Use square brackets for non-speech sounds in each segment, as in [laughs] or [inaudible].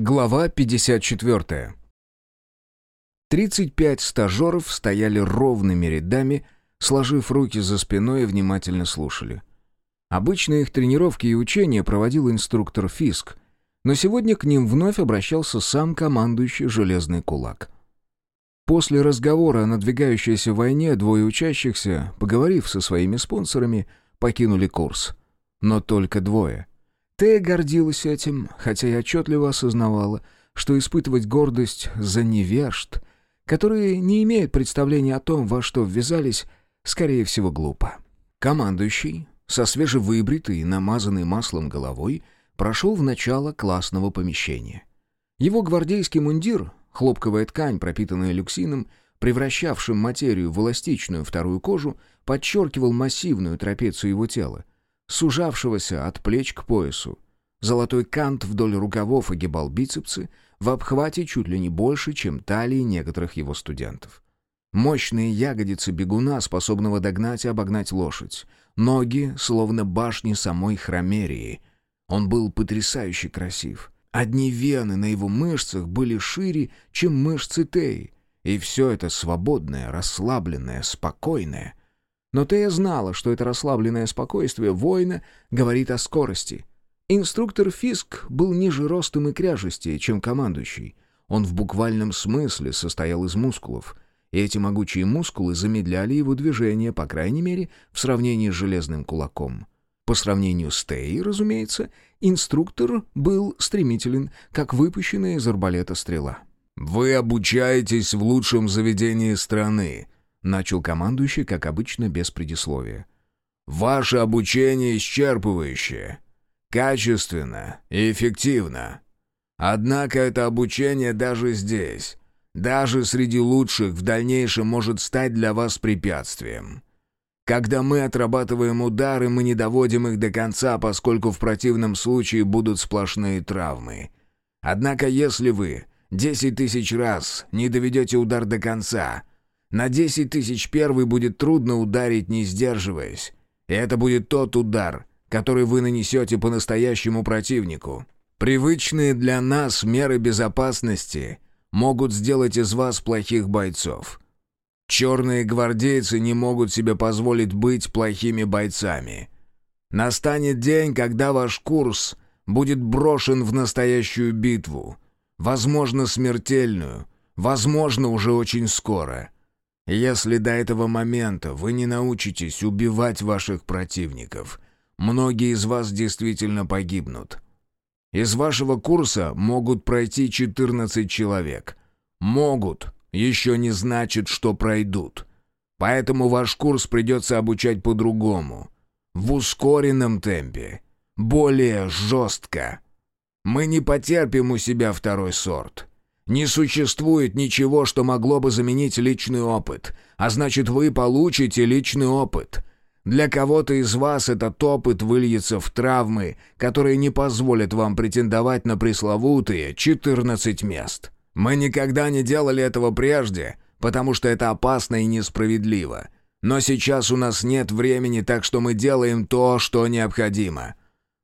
Глава 54. 35 стажеров стояли ровными рядами, сложив руки за спиной и внимательно слушали. Обычно их тренировки и учения проводил инструктор Фиск, но сегодня к ним вновь обращался сам командующий «Железный кулак». После разговора о надвигающейся войне двое учащихся, поговорив со своими спонсорами, покинули курс. Но только двое. Тея гордилась этим, хотя и отчетливо осознавала, что испытывать гордость за невежд, которые не имеют представления о том, во что ввязались, скорее всего, глупо. Командующий, со свежевыбритой и намазанной маслом головой, прошел в начало классного помещения. Его гвардейский мундир, хлопковая ткань, пропитанная люксином, превращавшим материю в эластичную вторую кожу, подчеркивал массивную трапецию его тела, сужавшегося от плеч к поясу. Золотой кант вдоль рукавов огибал бицепсы, в обхвате чуть ли не больше, чем талии некоторых его студентов. Мощные ягодицы бегуна, способного догнать и обогнать лошадь. Ноги, словно башни самой Хромерии. Он был потрясающе красив. Одни вены на его мышцах были шире, чем мышцы Теи. И все это свободное, расслабленное, спокойное. Но Тея знала, что это расслабленное спокойствие воина говорит о скорости. Инструктор Фиск был ниже ростом и кряжестее, чем командующий. Он в буквальном смысле состоял из мускулов, и эти могучие мускулы замедляли его движение, по крайней мере, в сравнении с железным кулаком. По сравнению с Теей, разумеется, инструктор был стремителен, как выпущенная из арбалета стрела. «Вы обучаетесь в лучшем заведении страны», Начал командующий, как обычно, без предисловия. «Ваше обучение исчерпывающее, качественно и эффективно. Однако это обучение даже здесь, даже среди лучших, в дальнейшем может стать для вас препятствием. Когда мы отрабатываем удары, мы не доводим их до конца, поскольку в противном случае будут сплошные травмы. Однако если вы десять тысяч раз не доведете удар до конца, на десять тысяч первый будет трудно ударить, не сдерживаясь. И это будет тот удар, который вы нанесете по настоящему противнику. Привычные для нас меры безопасности могут сделать из вас плохих бойцов. Черные гвардейцы не могут себе позволить быть плохими бойцами. Настанет день, когда ваш курс будет брошен в настоящую битву. Возможно, смертельную. Возможно, уже очень скоро. Если до этого момента вы не научитесь убивать ваших противников, многие из вас действительно погибнут. Из вашего курса могут пройти 14 человек. Могут, еще не значит, что пройдут. Поэтому ваш курс придется обучать по-другому. В ускоренном темпе. Более жестко. Мы не потерпим у себя второй сорт. Не существует ничего, что могло бы заменить личный опыт, а значит, вы получите личный опыт. Для кого-то из вас этот опыт выльется в травмы, которые не позволят вам претендовать на пресловутые 14 мест. Мы никогда не делали этого прежде, потому что это опасно и несправедливо. Но сейчас у нас нет времени, так что мы делаем то, что необходимо.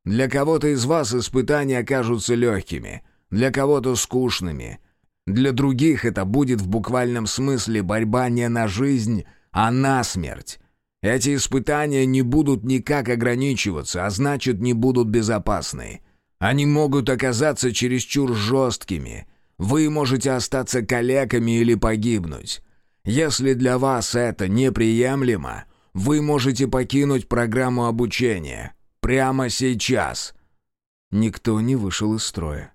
Для кого-то из вас испытания окажутся легкими, для кого-то скучными, для других это будет в буквальном смысле борьба не на жизнь, а на смерть. Эти испытания не будут никак ограничиваться, а значит, не будут безопасны. Они могут оказаться чересчур жесткими. Вы можете остаться калеками или погибнуть. Если для вас это неприемлемо, вы можете покинуть программу обучения. Прямо сейчас. Никто не вышел из строя.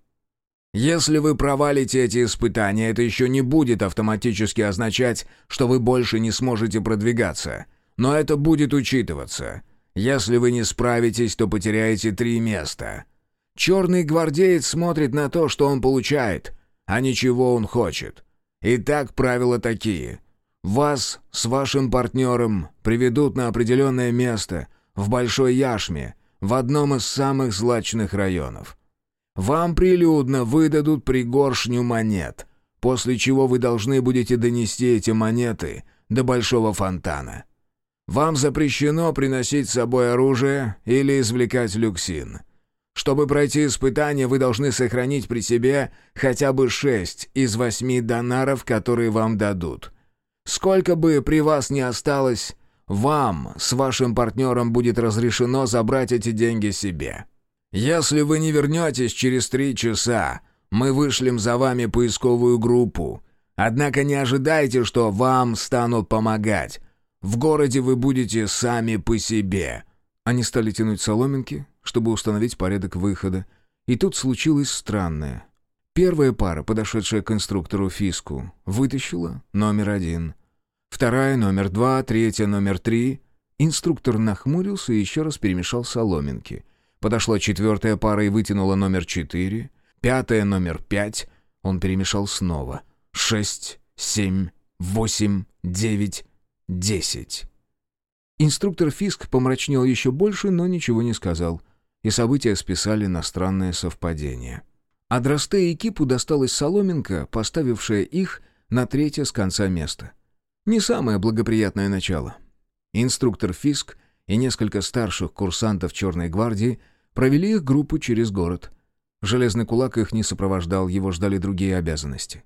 Если вы провалите эти испытания, это еще не будет автоматически означать, что вы больше не сможете продвигаться. Но это будет учитываться. Если вы не справитесь, то потеряете три места. Черный гвардеец смотрит на то, что он получает, а не чего он хочет. Итак, правила такие. Вас с вашим партнером приведут на определенное место в Большой Яшме, в одном из самых злачных районов. Вам прилюдно выдадут пригоршню монет, после чего вы должны будете донести эти монеты до большого фонтана. Вам запрещено приносить с собой оружие или извлекать люксин. Чтобы пройти испытание, вы должны сохранить при себе хотя бы шесть из восьми донаров, которые вам дадут. Сколько бы при вас ни осталось, вам с вашим партнером будет разрешено забрать эти деньги себе. Если вы не вернетесь через три часа, мы вышлем за вами поисковую группу. Однако не ожидайте, что вам станут помогать. В городе вы будете сами по себе». Они стали тянуть соломинки, чтобы установить порядок выхода. И тут случилось странное. Первая пара, подошедшая к инструктору Фиску, вытащила номер один. Вторая — номер два, третья — номер три. Инструктор нахмурился и еще раз перемешал соломинки. Подошла четвертая пара и вытянула номер четыре. Пятая — номер пять. Он перемешал снова. Шесть, семь, восемь, девять, десять. Инструктор Фиск помрачнел еще больше, но ничего не сказал. И события списали на странное совпадение. А Дросте и Кипу досталась соломинка, поставившая их на третье с конца места. Не самое благоприятное начало. Инструктор Фиск и несколько старших курсантов Черной гвардии провели их группу через город. Железный кулак их не сопровождал, его ждали другие обязанности.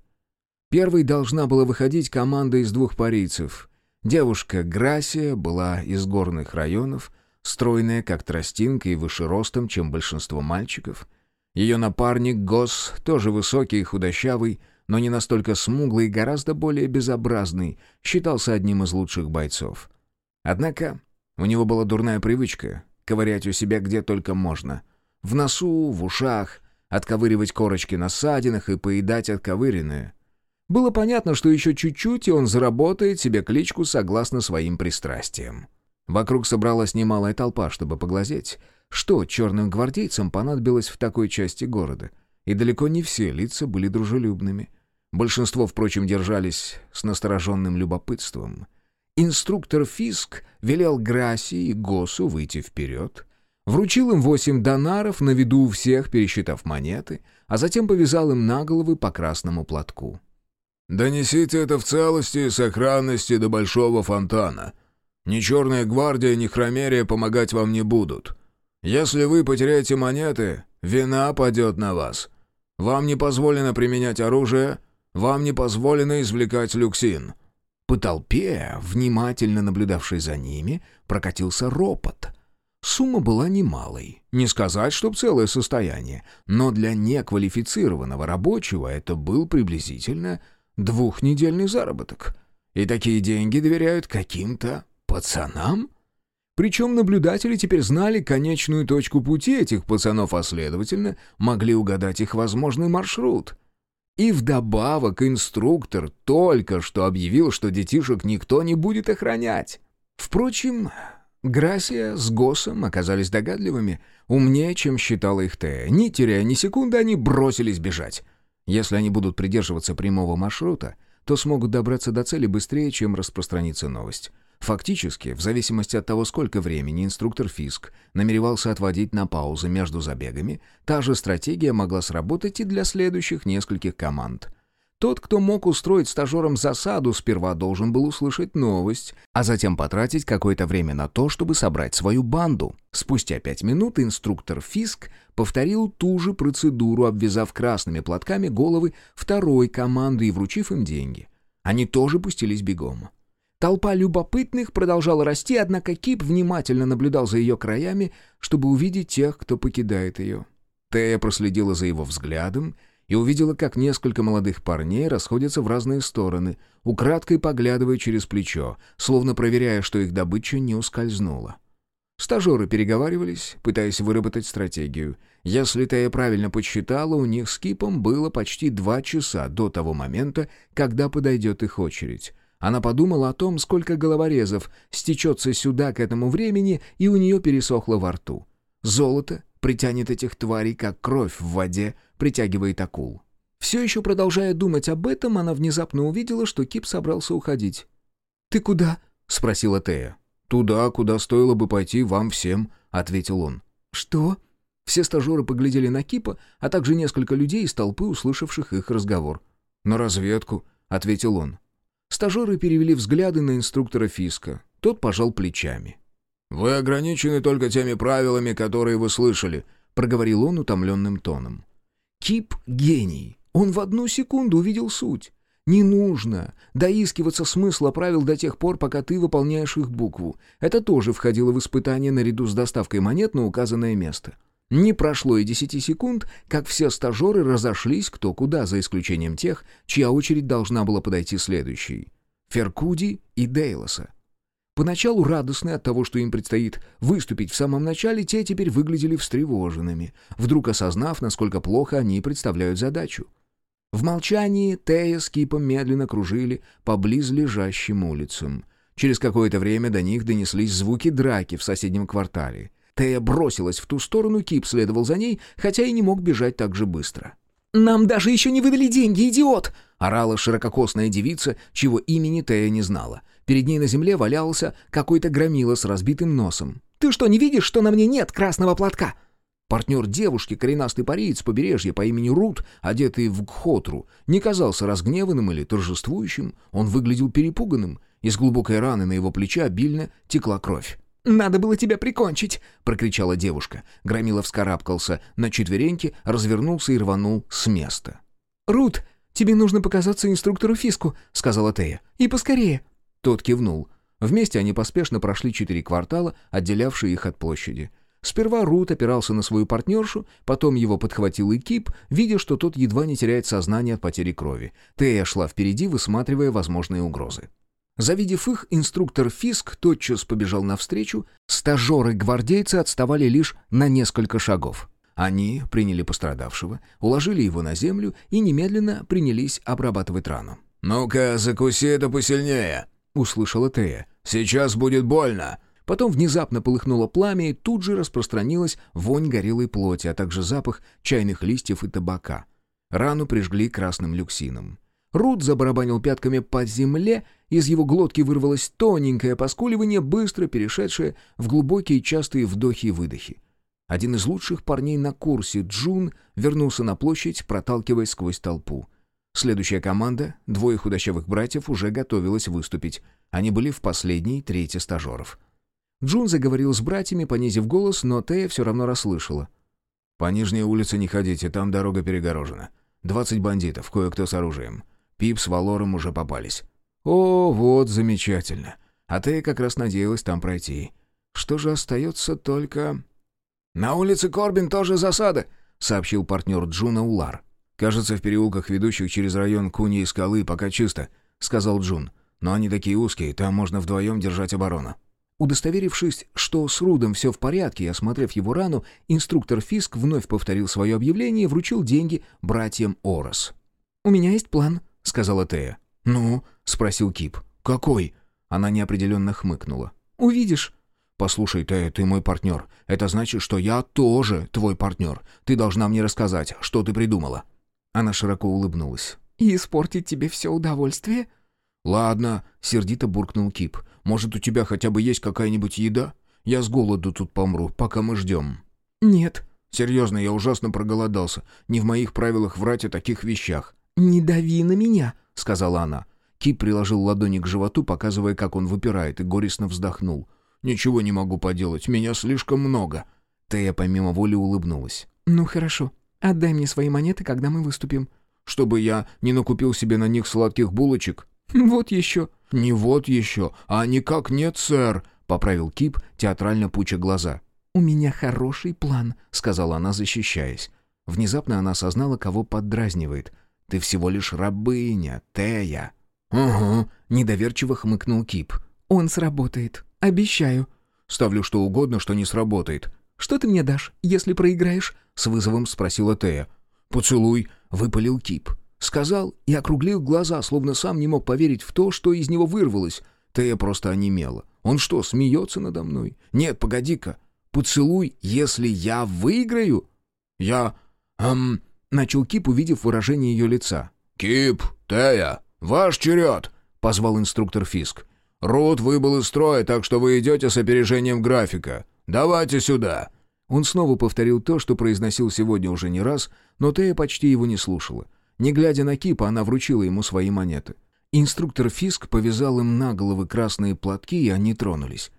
Первой должна была выходить команда из двух парийцев. Девушка Грасия была из горных районов, стройная, как тростинка, и выше ростом, чем большинство мальчиков. Ее напарник Гос, тоже высокий и худощавый, но не настолько смуглый и гораздо более безобразный, считался одним из лучших бойцов. Однако у него была дурная привычка ковырять у себя где только можно. В носу, в ушах, отковыривать корочки на садинах и поедать отковыренное. Было понятно, что еще чуть-чуть, и он заработает себе кличку согласно своим пристрастиям. Вокруг собралась немалая толпа, чтобы поглазеть, что черным гвардейцам понадобилось в такой части города — и далеко не все лица были дружелюбными. Большинство, впрочем, держались с настороженным любопытством. Инструктор Фиск велел Граси и Госу выйти вперед, вручил им восемь донаров на виду у всех, пересчитав монеты, а затем повязал им на головы по красному платку. «Донесите это в целости и сохранности до Большого фонтана. Ни Черная гвардия, ни Хромерия помогать вам не будут. Если вы потеряете монеты, вина падет на вас. Вам не позволено применять оружие, вам не позволено извлекать люксин». По толпе, внимательно наблюдавшей за ними, прокатился ропот. Сумма была немалой. Не сказать, чтоб целое состояние, но для неквалифицированного рабочего это был приблизительно двухнедельный заработок. И такие деньги доверяют каким-то пацанам? Причем наблюдатели теперь знали конечную точку пути этих пацанов, а следовательно, могли угадать их возможный маршрут. И вдобавок инструктор только что объявил, что детишек никто не будет охранять. Впрочем, Грасия с Госом оказались догадливыми, умнее, чем считала их Тея. Не теряя ни секунды, они бросились бежать. Если они будут придерживаться прямого маршрута, то смогут добраться до цели быстрее, чем распространится новость. Фактически, в зависимости от того, сколько времени инструктор Фиск намеревался отводить на паузы между забегами, та же стратегия могла сработать и для следующих нескольких команд. Тот, кто мог устроить стажерам засаду, сперва должен был услышать новость, а затем потратить какое-то время на то, чтобы собрать свою банду. Спустя пять минут инструктор Фиск повторил ту же процедуру, обвязав красными платками головы второй команды и вручив им деньги. Они тоже пустились бегом. Толпа любопытных продолжала расти, однако Кип внимательно наблюдал за ее краями, чтобы увидеть тех, кто покидает ее. Тея проследила за его взглядом и увидела, как несколько молодых парней расходятся в разные стороны, украдкой поглядывая через плечо, словно проверяя, что их добыча не ускользнула. Стажеры переговаривались, пытаясь выработать стратегию. Если Тея правильно подсчитала, у них с Кипом было почти два часа до того момента, когда подойдет их очередь. Она подумала о том, сколько головорезов стечется сюда к этому времени, и у нее пересохло во рту. Золото притянет этих тварей, как кровь в воде притягивает акул. Все еще продолжая думать об этом, она внезапно увидела, что Кип собрался уходить. «Ты куда?» — спросила Тея. «Туда, куда стоило бы пойти вам всем», — ответил он. «Что?» Все стажеры поглядели на Кипа, а также несколько людей из толпы, услышавших их разговор. «На разведку», — ответил он. Стажеры перевели взгляды на инструктора Фиска. Тот пожал плечами. «Вы ограничены только теми правилами, которые вы слышали», — проговорил он утомленным тоном. Кип — гений. Он в одну секунду увидел суть. Не нужно доискиваться смысла правил до тех пор, пока ты выполняешь их букву. Это тоже входило в испытание наряду с доставкой монет на указанное место. Не прошло и десяти секунд, как все стажеры разошлись кто куда, за исключением тех, чья очередь должна была подойти следующей. Феркуди и Дейлоса. Поначалу радостные от того, что им предстоит выступить в самом начале, те теперь выглядели встревоженными, вдруг осознав, насколько плохо они представляют задачу. В молчании Тея с Кипом медленно кружили по близлежащим улицам. Через какое-то время до них донеслись звуки драки в соседнем квартале. Тея бросилась в ту сторону, Кип следовал за ней, хотя и не мог бежать так же быстро. «Нам даже еще не выдали деньги, идиот!» — орала ширококосная девица, чего имени Тея не знала. Перед ней на земле валялся какой-то громила с разбитым носом. «Ты что, не видишь, что на мне нет красного платка?» Партнер девушки, коренастый париец побережья по имени Рут, одетый в гхотру, не казался разгневанным или торжествующим, он выглядел перепуганным. Из глубокой раны на его плече обильно текла кровь. «Надо было тебя прикончить!» — прокричала девушка. Громила вскарабкался на четвереньки, развернулся и рванул с места. «Рут, тебе нужно показаться инструктору Фиску», — сказала Тея. «И поскорее». Тот кивнул. Вместе они поспешно прошли четыре квартала, отделявшие их от площади. Сперва Рут опирался на свою партнершу, потом его подхватил и Кип, видя, что тот едва не теряет сознание от потери крови. Тея шла впереди, высматривая возможные угрозы. Завидев их, инструктор Фиск тотчас побежал навстречу, стажеры-гвардейцы отставали лишь на несколько шагов. Они приняли пострадавшего, уложили его на землю и немедленно принялись обрабатывать рану. «Ну-ка, закуси это посильнее», — услышала Тея. «Сейчас будет больно». Потом внезапно полыхнуло пламя, и тут же распространилась вонь горелой плоти, а также запах чайных листьев и табака. Рану прижгли красным люксином. Рут забарабанил пятками по земле, из его глотки вырвалось тоненькое поскуливание, быстро перешедшее в глубокие частые вдохи и выдохи. Один из лучших парней на курсе, Джун, вернулся на площадь, проталкиваясь сквозь толпу. Следующая команда, двое худощавых братьев, уже готовилась выступить. Они были в последней трети стажеров. Джун заговорил с братьями, понизив голос, но Тея все равно расслышала. «По нижней улице не ходите, там дорога перегорожена. Двадцать бандитов, кое-кто с оружием. Пип с Валором уже попались». «О, вот замечательно. А Тея как раз надеялась там пройти. Что же остается только...» «На улице Корбин тоже засада», — сообщил партнер Джуна Улар. «Кажется, в переулках, ведущих через район Куни и Скалы, пока чисто», — сказал Джун. «Но они такие узкие, там можно вдвоем держать оборону». Удостоверившись, что с Рудом все в порядке и осмотрев его рану, инструктор Фиск вновь повторил свое объявление и вручил деньги братьям Орос. «У меня есть план», — сказала Тея. «Ну?» — спросил Кип. «Какой?» Она неопределенно хмыкнула. «Увидишь». «Послушай, Тея, ты мой партнер. Это значит, что я тоже твой партнер. Ты должна мне рассказать, что ты придумала». Она широко улыбнулась. «И испортить тебе все удовольствие?» «Ладно», — сердито буркнул Кип. «Может, у тебя хотя бы есть какая-нибудь еда? Я с голоду тут помру, пока мы ждем». «Нет». «Серьезно, я ужасно проголодался. Не в моих правилах врать о таких вещах». «Не дави на меня», — сказала она. Кип приложил ладони к животу, показывая, как он выпирает, и горестно вздохнул. «Ничего не могу поделать, меня слишком много». Тея помимо воли улыбнулась. «Ну хорошо, отдай мне свои монеты, когда мы выступим». «Чтобы я не накупил себе на них сладких булочек?» [laughs] «Вот еще». «Не вот еще, а никак нет, сэр», — поправил Кип, театрально пуча глаза. «У меня хороший план», — сказала она, защищаясь. Внезапно она осознала, кого поддразнивает. «Ты всего лишь рабыня, Тея». «Угу», — недоверчиво хмыкнул Кип. «Он сработает, обещаю». «Ставлю что угодно, что не сработает». «Что ты мне дашь, если проиграешь?» — с вызовом спросила Тея. «Поцелуй», — выпалил Кип. Сказал и округлил глаза, словно сам не мог поверить в то, что из него вырвалось. Тея просто онемела. Он что, смеется надо мной? Нет, погоди-ка. Поцелуй, если я выиграю? Я... Эм... Начал Кип, увидев выражение ее лица. «Кип, Тея, ваш черед!» — позвал инструктор Фиск. «Рут выбыл из строя, так что вы идете с опережением графика. Давайте сюда!» Он снова повторил то, что произносил сегодня уже не раз, но Тея почти его не слушала. Не глядя на Кипа, она вручила ему свои монеты. Инструктор Фиск повязал им на головы красные платки, и они тронулись.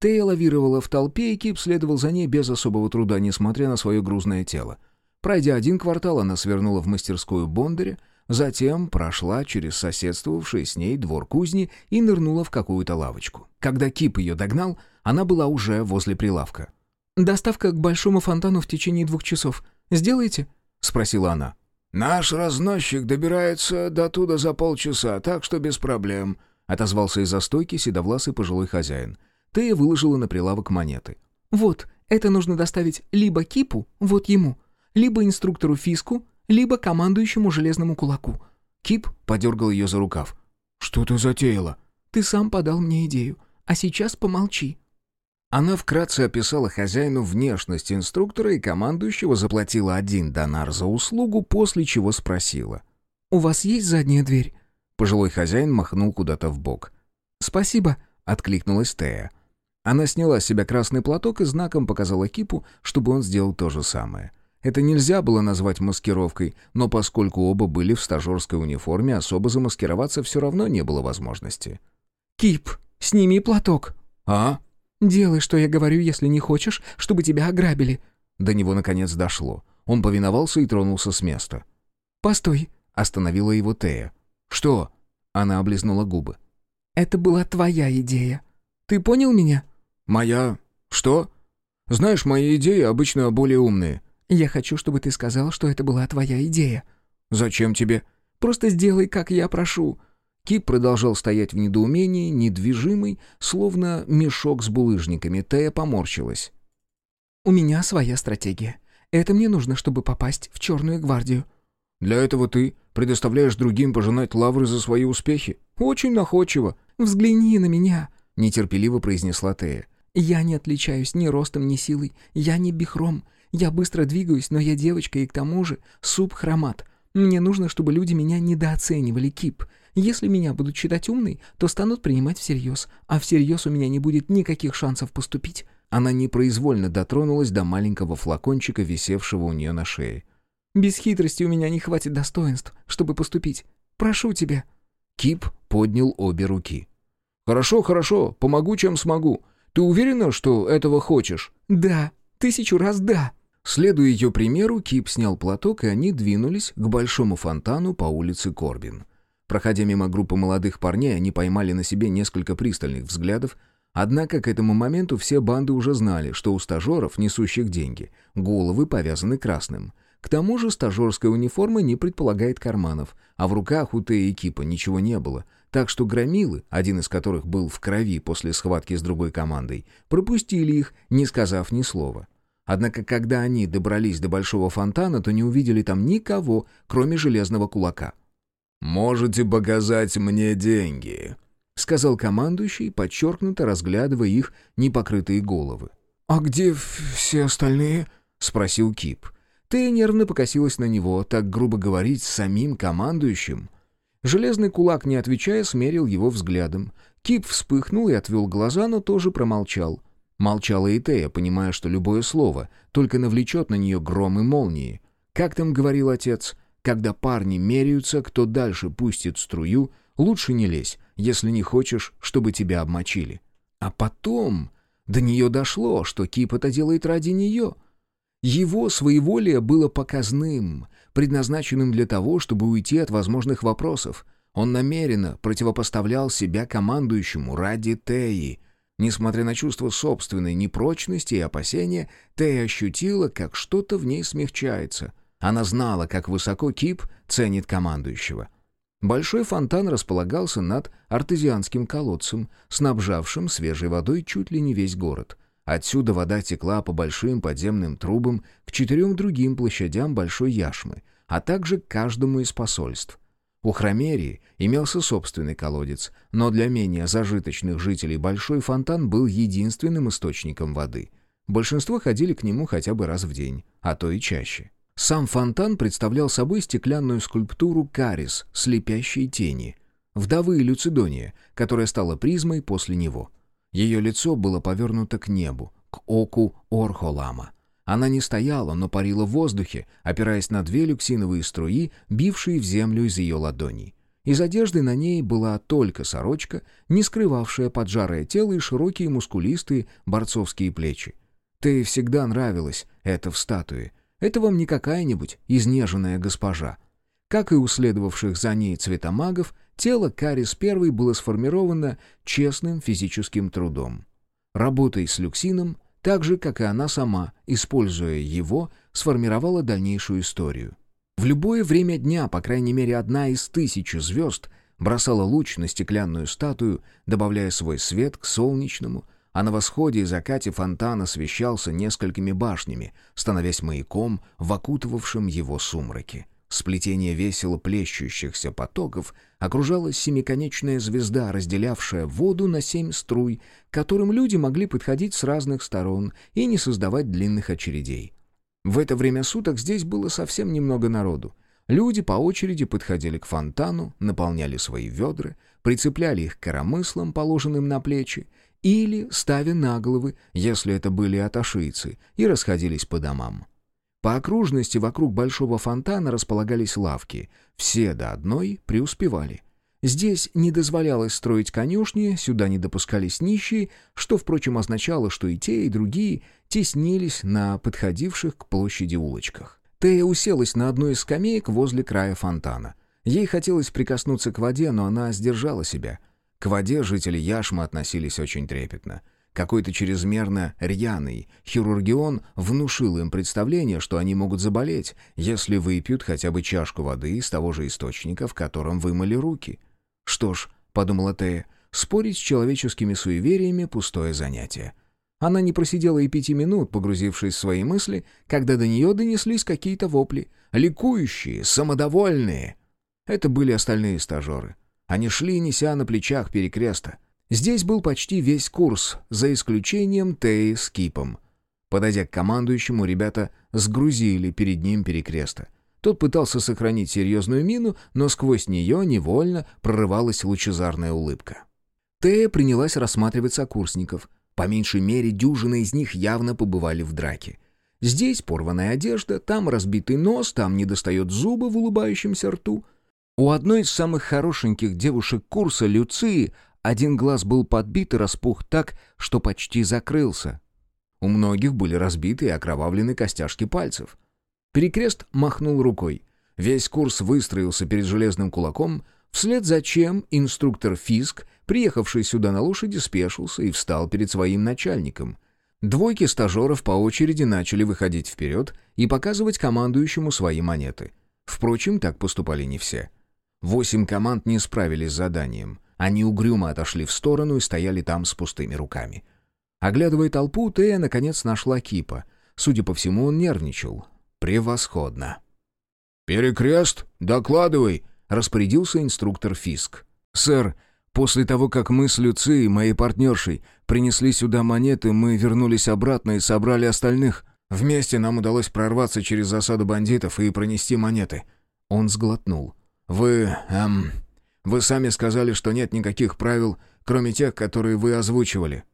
Тея лавировала в толпе, и Кип следовал за ней без особого труда, несмотря на свое грузное тело. Пройдя один квартал, она свернула в мастерскую Бондаря, затем прошла через соседствовавший с ней двор кузни и нырнула в какую-то лавочку. Когда Кип ее догнал, она была уже возле прилавка. «Доставка к большому фонтану в течение двух часов. Сделаете?» — спросила она. «Наш разносчик добирается до туда за полчаса, так что без проблем», — отозвался из-за стойки седовласый пожилой хозяин. Тея выложила на прилавок монеты. «Вот, это нужно доставить либо Кипу, вот ему, либо инструктору Фиску, либо командующему железному кулаку». Кип подергал ее за рукав. «Что ты затеяла?» «Ты сам подал мне идею. А сейчас помолчи». Она вкратце описала хозяину внешность инструктора и командующего заплатила один донар за услугу, после чего спросила. «У вас есть задняя дверь?» Пожилой хозяин махнул куда-то в бок. «Спасибо», — откликнулась Тея. Она сняла с себя красный платок и знаком показала Кипу, чтобы он сделал то же самое. Это нельзя было назвать маскировкой, но поскольку оба были в стажерской униформе, особо замаскироваться все равно не было возможности. «Кип, сними платок». «А?» «Делай, что я говорю, если не хочешь, чтобы тебя ограбили». До него наконец дошло. Он повиновался и тронулся с места. «Постой», — остановила его Тея. «Что?» — она облизнула губы. «Это была твоя идея. Ты понял меня?» «Моя? Что? Знаешь, мои идеи обычно более умные». «Я хочу, чтобы ты сказал, что это была твоя идея». «Зачем тебе?» «Просто сделай, как я прошу». Кип продолжал стоять в недоумении, недвижимый, словно мешок с булыжниками. Тея поморщилась. «У меня своя стратегия. Это мне нужно, чтобы попасть в Черную гвардию». «Для этого ты предоставляешь другим пожинать лавры за свои успехи? Очень находчиво». «Взгляни на меня», — нетерпеливо произнесла Тея. Я не отличаюсь ни ростом, ни силой. Я не бихром. Я быстро двигаюсь, но я девочка и к тому же субхромат. Мне нужно, чтобы люди меня недооценивали, Кип. Если меня будут считать умной, то станут принимать всерьез, а всерьез у меня не будет никаких шансов поступить». Она непроизвольно дотронулась до маленького флакончика, висевшего у нее на шее. «Без хитрости у меня не хватит достоинств, чтобы поступить. Прошу тебя». Кип поднял обе руки. «Хорошо, хорошо, помогу, чем смогу. Ты уверена, что этого хочешь?» «Да, тысячу раз да». Следуя ее примеру, Кип снял платок, и они двинулись к большому фонтану по улице Корбин. Проходя мимо группы молодых парней, они поймали на себе несколько пристальных взглядов, однако к этому моменту все банды уже знали, что у стажеров, несущих деньги, головы повязаны красным. К тому же стажерская униформа не предполагает карманов, а в руках у Теи и Кипа ничего не было — так что громилы, один из которых был в крови после схватки с другой командой, пропустили их, не сказав ни слова. Однако, когда они добрались до большого фонтана, то не увидели там никого, кроме железного кулака. «Можете показать мне деньги», — сказал командующий, подчеркнуто разглядывая их непокрытые головы. «А где все остальные?» — спросил Кип. Ты нервно покосилась на него, так грубо говорить, с самим командующим. Железный кулак, не отвечая, смерил его взглядом. Кип вспыхнул и отвел глаза, но тоже промолчал. Молчала и Тея, понимая, что любое слово только навлечет на нее гром и молнии. Как там говорил отец, когда парни меряются, кто дальше пустит струю, лучше не лезь, если не хочешь, чтобы тебя обмочили. А потом до нее дошло, что Кип это делает ради нее. Его своеволие было показным, предназначенным для того, чтобы уйти от возможных вопросов. Он намеренно противопоставлял себя командующему ради Теи. Несмотря на чувство собственной непрочности и опасения, Тея ощутила, как что-то в ней смягчается. Она знала, как высоко Кип ценит командующего. Большой фонтан располагался над артезианским колодцем, снабжавшим свежей водой чуть ли не весь город — Отсюда вода текла по большим подземным трубам к четырем другим площадям Большой Яшмы, а также к каждому из посольств. У Хромерии имелся собственный колодец, но для менее зажиточных жителей Большой фонтан был единственным источником воды. Большинство ходили к нему хотя бы раз в день, а то и чаще. Сам фонтан представлял собой стеклянную скульптуру Карис, слепящей тени, вдовы Люцидония, которая стала призмой после него — ее лицо было повернуто к небу, к оку Орхолама. Она не стояла, но парила в воздухе, опираясь на две люксиновые струи, бившие в землю из ее ладоней. Из одежды на ней была только сорочка, не скрывавшая поджарое тело и широкие мускулистые борцовские плечи. Ты всегда нравилась это в статуе. Это вам не какая-нибудь изнеженная госпожа. Как и у следовавших за ней цветомагов, тело Карис I было сформировано честным физическим трудом. Работой с люксином, так же, как и она сама, используя его, сформировала дальнейшую историю. В любое время дня, по крайней мере одна из тысячи звезд, бросала луч на стеклянную статую, добавляя свой свет к солнечному, а на восходе и закате фонтан освещался несколькими башнями, становясь маяком в окутывавшем его сумраке. Сплетение весело плещущихся потоков окружала семиконечная звезда, разделявшая воду на семь струй, к которым люди могли подходить с разных сторон и не создавать длинных очередей. В это время суток здесь было совсем немного народу. Люди по очереди подходили к фонтану, наполняли свои ведра, прицепляли их к коромыслам, положенным на плечи, или ставя на головы, если это были аташийцы, и расходились по домам. По окружности вокруг большого фонтана располагались лавки. Все до одной преуспевали. Здесь не дозволялось строить конюшни, сюда не допускались нищие, что, впрочем, означало, что и те, и другие теснились на подходивших к площади улочках. Тея уселась на одной из скамеек возле края фонтана. Ей хотелось прикоснуться к воде, но она сдержала себя. К воде жители Яшма относились очень трепетно. Какой-то чрезмерно рьяный хирургион внушил им представление, что они могут заболеть, если выпьют хотя бы чашку воды из того же источника, в котором вымыли руки. «Что ж», — подумала Тея, — «спорить с человеческими суевериями — пустое занятие». Она не просидела и пяти минут, погрузившись в свои мысли, когда до нее донеслись какие-то вопли. Ликующие, самодовольные. Это были остальные стажеры. Они шли, неся на плечах перекреста. Здесь был почти весь курс, за исключением Теи с Кипом. Подойдя к командующему, ребята сгрузили перед ним перекреста. Тот пытался сохранить серьезную мину, но сквозь нее невольно прорывалась лучезарная улыбка. Тея принялась рассматривать сокурсников. По меньшей мере, дюжина из них явно побывали в драке. Здесь порванная одежда, там разбитый нос, там недостает зуба в улыбающемся рту. У одной из самых хорошеньких девушек курса, Люции, один глаз был подбит и распух так, что почти закрылся. У многих были разбиты и окровавлены костяшки пальцев. Перекрест махнул рукой. Весь курс выстроился перед железным кулаком, вслед за чем инструктор Фиск, приехавший сюда на лошади, спешился и встал перед своим начальником. Двойки стажеров по очереди начали выходить вперед и показывать командующему свои монеты. Впрочем, так поступали не все. Восемь команд не справились с заданием. Они угрюмо отошли в сторону и стояли там с пустыми руками. Оглядывая толпу, Тея наконец нашла Кипа. Судя по всему, он нервничал. «Превосходно!» «Перекрест, докладывай!» — распорядился инструктор Фиск. «Сэр, после того, как мы с Люцией, моей партнершей, принесли сюда монеты, мы вернулись обратно и собрали остальных. Вместе нам удалось прорваться через засаду бандитов и пронести монеты». Он сглотнул. «Вы, эм, вы сами сказали, что нет никаких правил, кроме тех, которые вы озвучивали».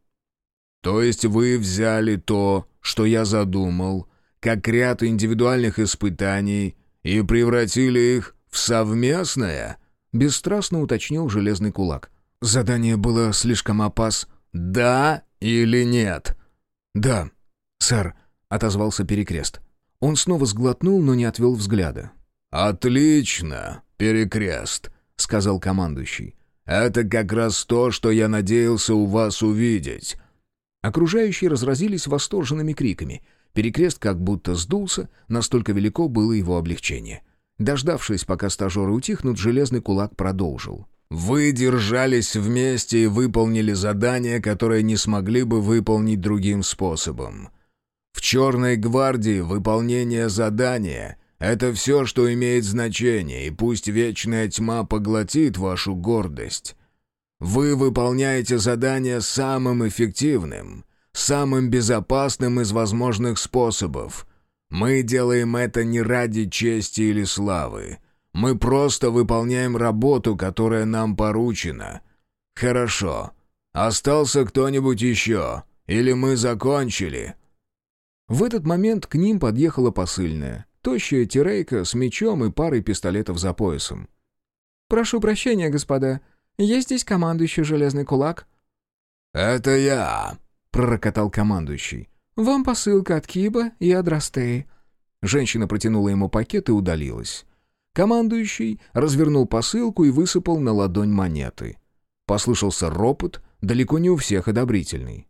«То есть вы взяли то, что я задумал, как ряд индивидуальных испытаний и превратили их в совместное?» Бесстрастно уточнил железный кулак. «Задание было слишком опас...» «Да или нет?» «Да, сэр», — отозвался Перекрест. Он снова сглотнул, но не отвел взгляда. «Отлично, Перекрест», — сказал командующий. «Это как раз то, что я надеялся у вас увидеть». Окружающие разразились восторженными криками. Перекрест как будто сдулся, настолько велико было его облегчение. Дождавшись, пока стажеры утихнут, железный кулак продолжил. «Вы держались вместе и выполнили задание, которое не смогли бы выполнить другим способом. В «Черной гвардии» выполнение задания — это все, что имеет значение, и пусть вечная тьма поглотит вашу гордость. Вы выполняете задание самым эффективным — самым безопасным из возможных способов. Мы делаем это не ради чести или славы. Мы просто выполняем работу, которая нам поручена. Хорошо. Остался кто-нибудь еще? Или мы закончили?» В этот момент к ним подъехала посыльная. Тощая тирейка с мечом и парой пистолетов за поясом. «Прошу прощения, господа. Есть здесь командующий железный кулак?» «Это я», — пророкотал командующий. «Вам посылка от Киба и Адрастеи». Женщина протянула ему пакет и удалилась. Командующий развернул посылку и высыпал на ладонь монеты. Послышался ропот, далеко не у всех одобрительный.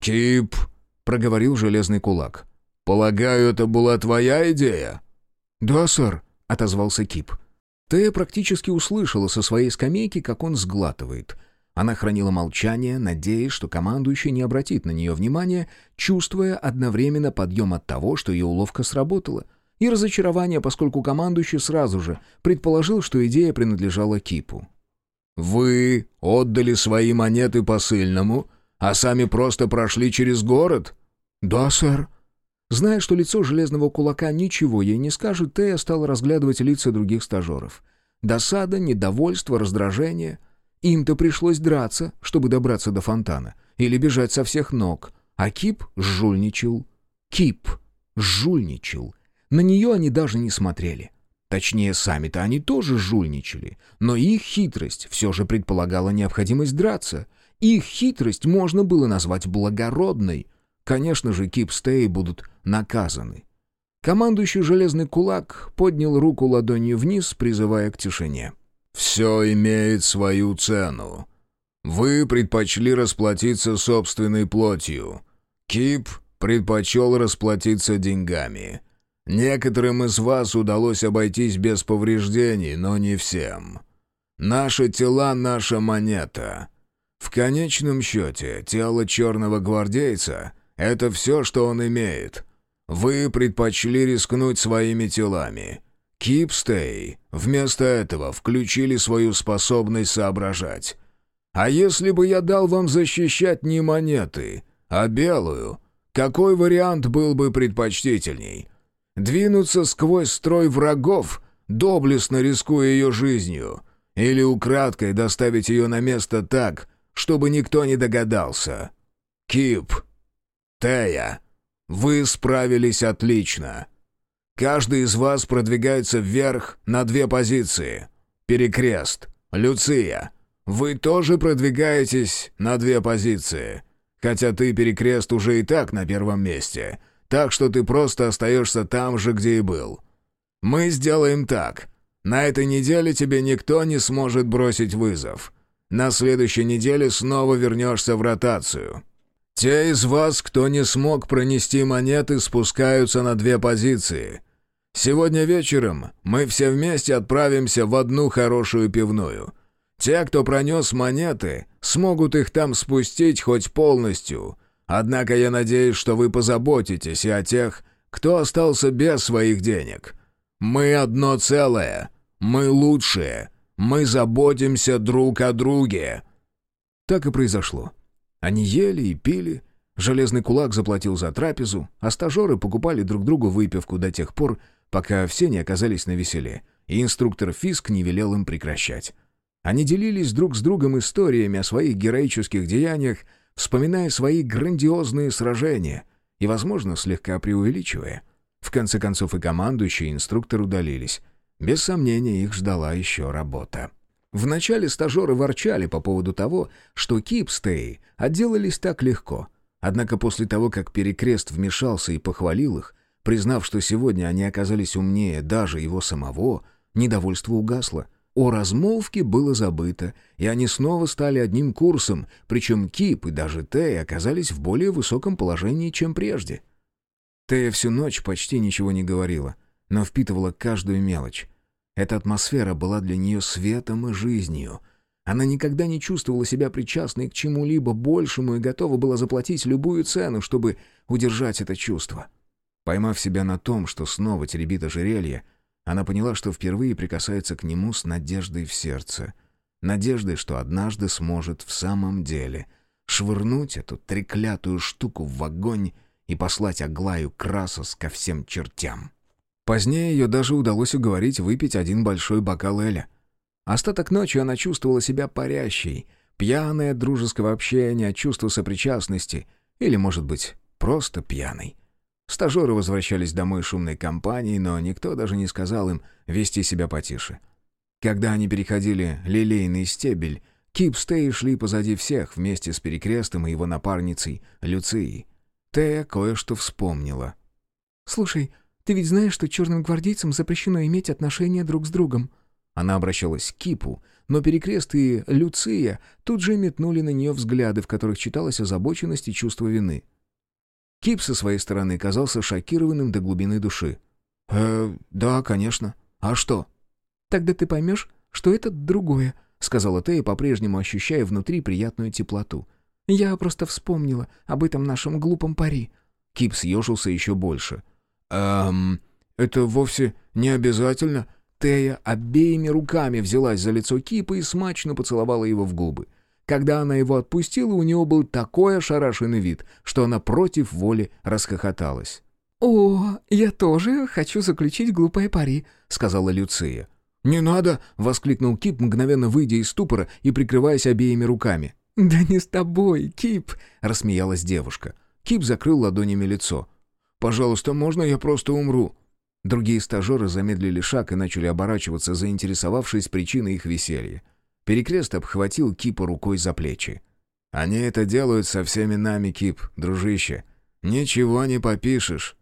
«Кип», — проговорил железный кулак. «Полагаю, это была твоя идея?» «Да, сэр», — отозвался Кип. Тея практически услышала со своей скамейки, как он сглатывает. Она хранила молчание, надеясь, что командующий не обратит на нее внимания, чувствуя одновременно подъем от того, что ее уловка сработала, и разочарование, поскольку командующий сразу же предположил, что идея принадлежала Кипу. «Вы отдали свои монеты посыльному, а сами просто прошли через город?» «Да, сэр». Зная, что лицо железного кулака ничего ей не скажет, Тея стала разглядывать лица других стажеров. Досада, недовольство, раздражение. Им-то пришлось драться, чтобы добраться до фонтана, или бежать со всех ног. А Кип жульничал. Кип жульничал. На нее они даже не смотрели. Точнее, сами-то они тоже жульничали, но их хитрость все же предполагала необходимость драться. Их хитрость можно было назвать благородной. Конечно же, Кип Стей будут наказаны. Командующий «Железный кулак» поднял руку ладонью вниз, призывая к тишине. «Все имеет свою цену. Вы предпочли расплатиться собственной плотью. Кип предпочел расплатиться деньгами. Некоторым из вас удалось обойтись без повреждений, но не всем. Наши тела — наша монета. В конечном счете, тело черного гвардейца — это все, что он имеет. Вы предпочли рискнуть своими телами. Кипстей вместо этого включили свою способность соображать. А если бы я дал вам защищать не монеты, а белую, какой вариант был бы предпочтительней?» Двинуться сквозь строй врагов, доблестно рискуя ее жизнью, или украдкой доставить ее на место так, чтобы никто не догадался. Кип, Тея, вы справились отлично. Каждый из вас продвигается вверх на две позиции. Перекрест, Люция, вы тоже продвигаетесь на две позиции. Хотя ты, Перекрест, уже и так на первом месте — так что ты просто остаешься там же, где и был. Мы сделаем так. На этой неделе тебе никто не сможет бросить вызов. На следующей неделе снова вернешься в ротацию. Те из вас, кто не смог пронести монеты, спускаются на две позиции. Сегодня вечером мы все вместе отправимся в одну хорошую пивную. Те, кто пронес монеты, смогут их там спустить хоть полностью — Однако я надеюсь, что вы позаботитесь и о тех, кто остался без своих денег. Мы одно целое. Мы лучшие. Мы заботимся друг о друге». Так и произошло. Они ели и пили. Железный кулак заплатил за трапезу, а стажеры покупали друг другу выпивку до тех пор, пока все не оказались на веселе, и инструктор Фиск не велел им прекращать. Они делились друг с другом историями о своих героических деяниях, вспоминая свои грандиозные сражения и, возможно, слегка преувеличивая. В конце концов и командующий, и инструктор удалились. Без сомнения, их ждала еще работа. Вначале стажеры ворчали по поводу того, что Кипстей отделались так легко. Однако после того, как Перекрест вмешался и похвалил их, признав, что сегодня они оказались умнее даже его самого, недовольство угасло — о размолвке было забыто, и они снова стали одним курсом, причем Кип и даже Тея оказались в более высоком положении, чем прежде. Тея всю ночь почти ничего не говорила, но впитывала каждую мелочь. Эта атмосфера была для нее светом и жизнью. Она никогда не чувствовала себя причастной к чему-либо большему и готова была заплатить любую цену, чтобы удержать это чувство. Поймав себя на том, что снова теребит ожерелье, она поняла, что впервые прикасается к нему с надеждой в сердце. Надеждой, что однажды сможет в самом деле швырнуть эту треклятую штуку в огонь и послать Аглаю Красос ко всем чертям. Позднее ее даже удалось уговорить выпить один большой бокал Эля. Остаток ночи она чувствовала себя парящей, пьяная от дружеского общения, от чувства сопричастности, или, может быть, просто пьяной. Стажеры возвращались домой шумной компанией, но никто даже не сказал им вести себя потише. Когда они переходили лилейный стебель, Кип с шли позади всех вместе с Перекрестом и его напарницей Люцией. Тея кое-что вспомнила. «Слушай, ты ведь знаешь, что черным гвардейцам запрещено иметь отношения друг с другом?» Она обращалась к Кипу, но Перекрест и Люция тут же метнули на нее взгляды, в которых читалась озабоченность и чувство вины. Кип со своей стороны казался шокированным до глубины души. «Э, да, конечно. А что?» «Тогда ты поймешь, что это другое», — сказала Тея, по-прежнему ощущая внутри приятную теплоту. «Я просто вспомнила об этом нашем глупом пари». Кип съежился еще больше. «Эм, это вовсе не обязательно». Тея обеими руками взялась за лицо Кипа и смачно поцеловала его в губы. Когда она его отпустила, у него был такой ошарашенный вид, что она против воли расхохоталась. «О, я тоже хочу заключить глупое пари», — сказала Люция. «Не надо!» — воскликнул Кип, мгновенно выйдя из ступора и прикрываясь обеими руками. «Да не с тобой, Кип!» — рассмеялась девушка. Кип закрыл ладонями лицо. «Пожалуйста, можно я просто умру?» Другие стажеры замедлили шаг и начали оборачиваться, заинтересовавшись причиной их веселья. Перекрест обхватил Кипа рукой за плечи. «Они это делают со всеми нами, Кип, дружище. Ничего не попишешь».